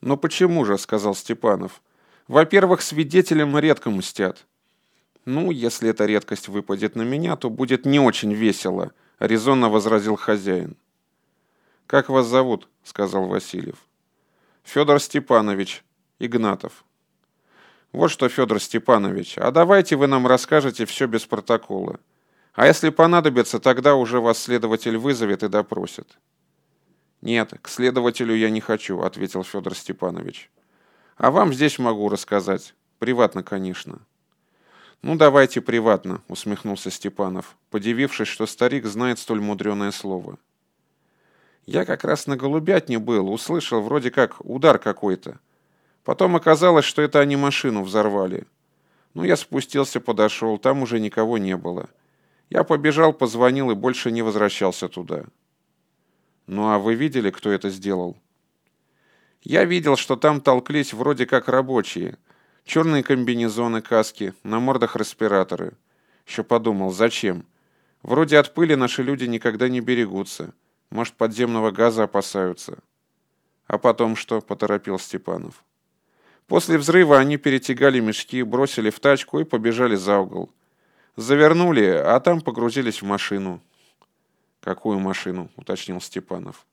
«Но почему же?» — сказал Степанов. «Во-первых, свидетелям редко мстят». «Ну, если эта редкость выпадет на меня, то будет не очень весело», — резонно возразил хозяин. «Как вас зовут?» — сказал Васильев. «Федор Степанович Игнатов». «Вот что, Федор Степанович, а давайте вы нам расскажете все без протокола. А если понадобится, тогда уже вас следователь вызовет и допросит». «Нет, к следователю я не хочу», — ответил Федор Степанович. «А вам здесь могу рассказать. Приватно, конечно». «Ну, давайте приватно», — усмехнулся Степанов, подивившись, что старик знает столь мудреное слово. «Я как раз на голубятне был, услышал вроде как удар какой-то. Потом оказалось, что это они машину взорвали. Ну, я спустился, подошел, там уже никого не было. Я побежал, позвонил и больше не возвращался туда». «Ну а вы видели, кто это сделал?» «Я видел, что там толклись вроде как рабочие. Черные комбинезоны, каски, на мордах респираторы. Еще подумал, зачем? Вроде от пыли наши люди никогда не берегутся. Может, подземного газа опасаются». «А потом что?» — поторопил Степанов. После взрыва они перетягали мешки, бросили в тачку и побежали за угол. Завернули, а там погрузились в машину. «Какую машину?» — уточнил Степанов.